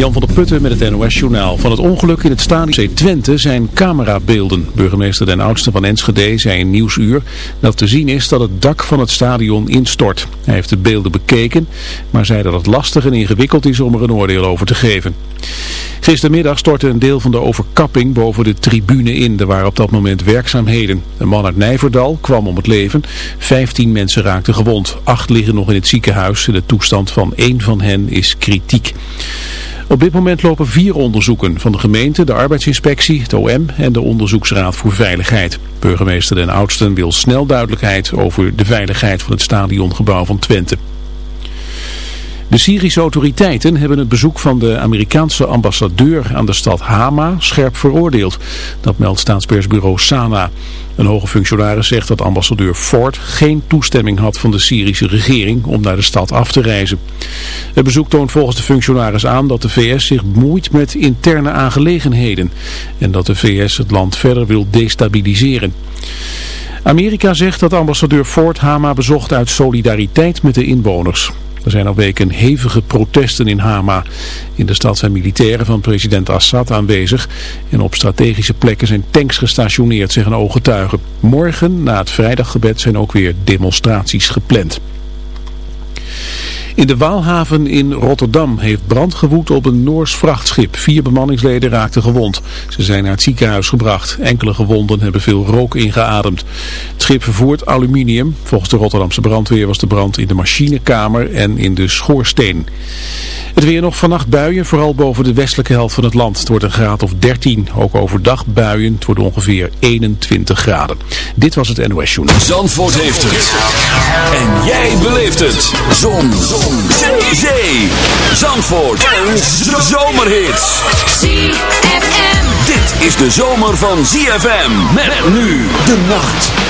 Jan van der Putten met het NOS-journaal. Van het ongeluk in het stadion C Twente zijn camerabeelden. Burgemeester Den Oudste van Enschede zei in Nieuwsuur dat te zien is dat het dak van het stadion instort. Hij heeft de beelden bekeken, maar zei dat het lastig en ingewikkeld is om er een oordeel over te geven. Gistermiddag stortte een deel van de overkapping boven de tribune in. Er waren op dat moment werkzaamheden. Een man uit Nijverdal kwam om het leven. Vijftien mensen raakten gewond. Acht liggen nog in het ziekenhuis. De toestand van één van hen is kritiek. Op dit moment lopen vier onderzoeken van de gemeente, de arbeidsinspectie, het OM en de Onderzoeksraad voor Veiligheid. Burgemeester Den Oudsten wil snel duidelijkheid over de veiligheid van het stadiongebouw van Twente. De Syrische autoriteiten hebben het bezoek van de Amerikaanse ambassadeur aan de stad Hama scherp veroordeeld. Dat meldt staatspersbureau Sana. Een hoge functionaris zegt dat ambassadeur Ford geen toestemming had van de Syrische regering om naar de stad af te reizen. Het bezoek toont volgens de functionaris aan dat de VS zich bemoeit met interne aangelegenheden en dat de VS het land verder wil destabiliseren. Amerika zegt dat ambassadeur Ford Hama bezocht uit solidariteit met de inwoners. Er zijn al weken hevige protesten in Hama. In de stad zijn militairen van president Assad aanwezig en op strategische plekken zijn tanks gestationeerd, zeggen ooggetuigen. Morgen, na het vrijdaggebed, zijn ook weer demonstraties gepland. In de Waalhaven in Rotterdam heeft brand gewoed op een Noors vrachtschip. Vier bemanningsleden raakten gewond. Ze zijn naar het ziekenhuis gebracht. Enkele gewonden hebben veel rook ingeademd. Het schip vervoert aluminium. Volgens de Rotterdamse brandweer was de brand in de machinekamer en in de schoorsteen. Het weer nog vannacht buien, vooral boven de westelijke helft van het land. Het wordt een graad of 13. Ook overdag buien. Het wordt ongeveer 21 graden. Dit was het NOS Journal. Zandvoort heeft het. En jij beleeft het. Zon. Zon. Zee. Zandvoort. En zomerhits. ZFM. Dit is de zomer van ZFM. Met nu de nacht.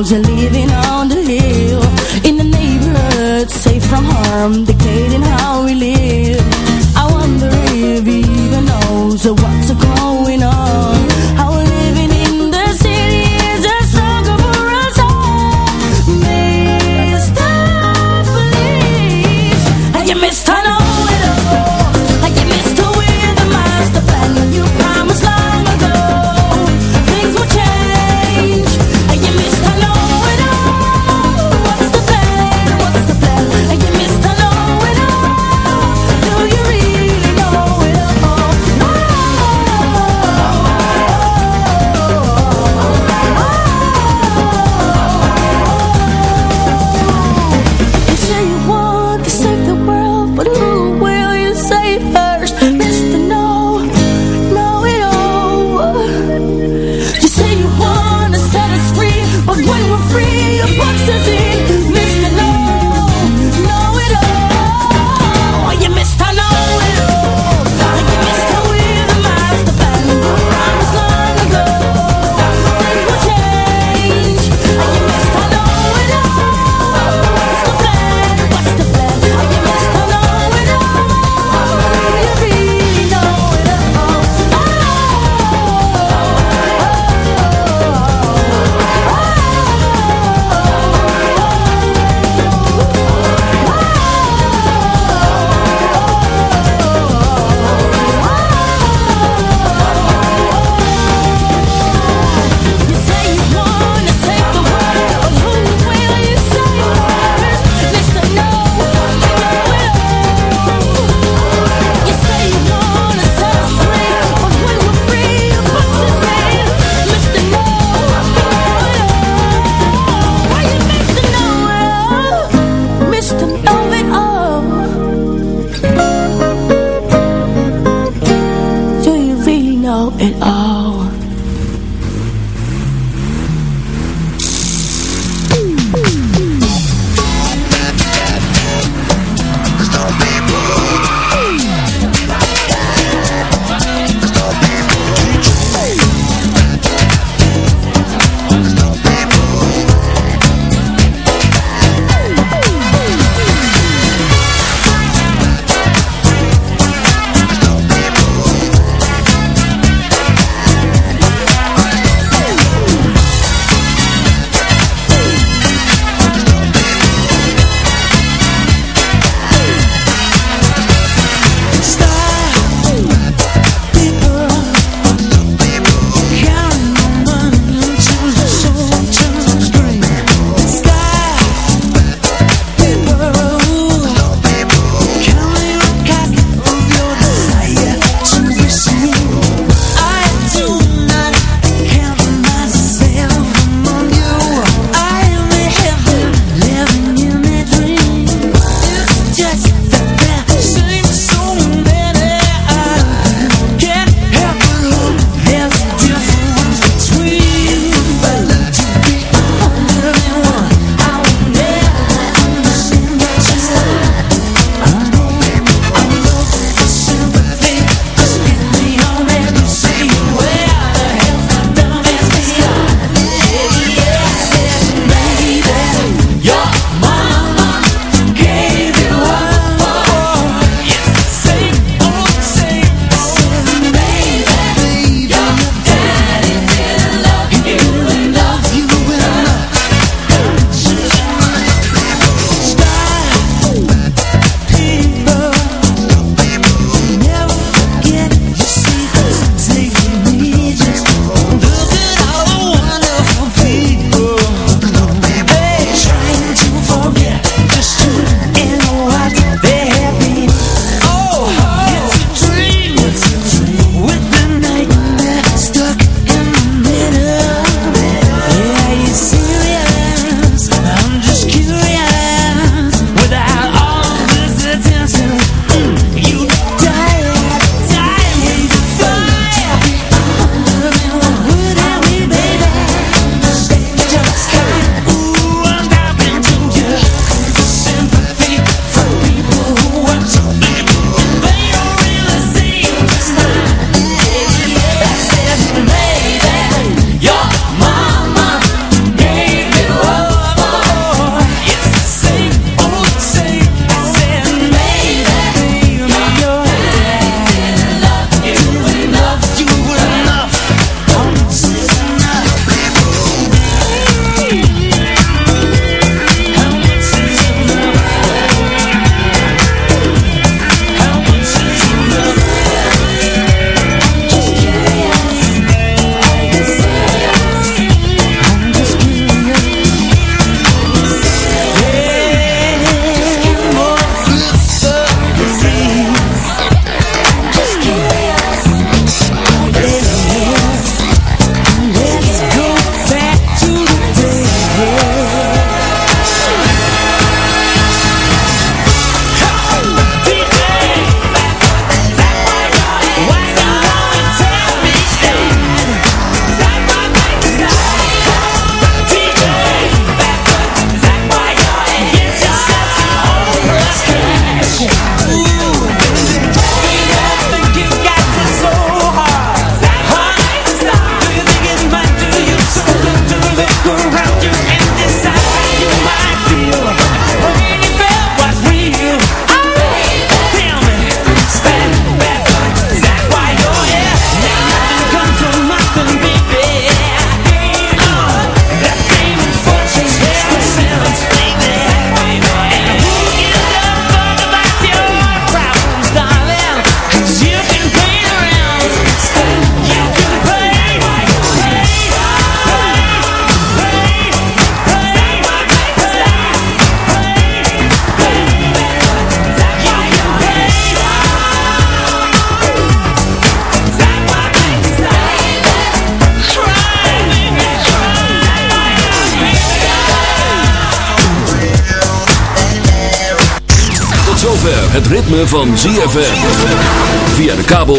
close your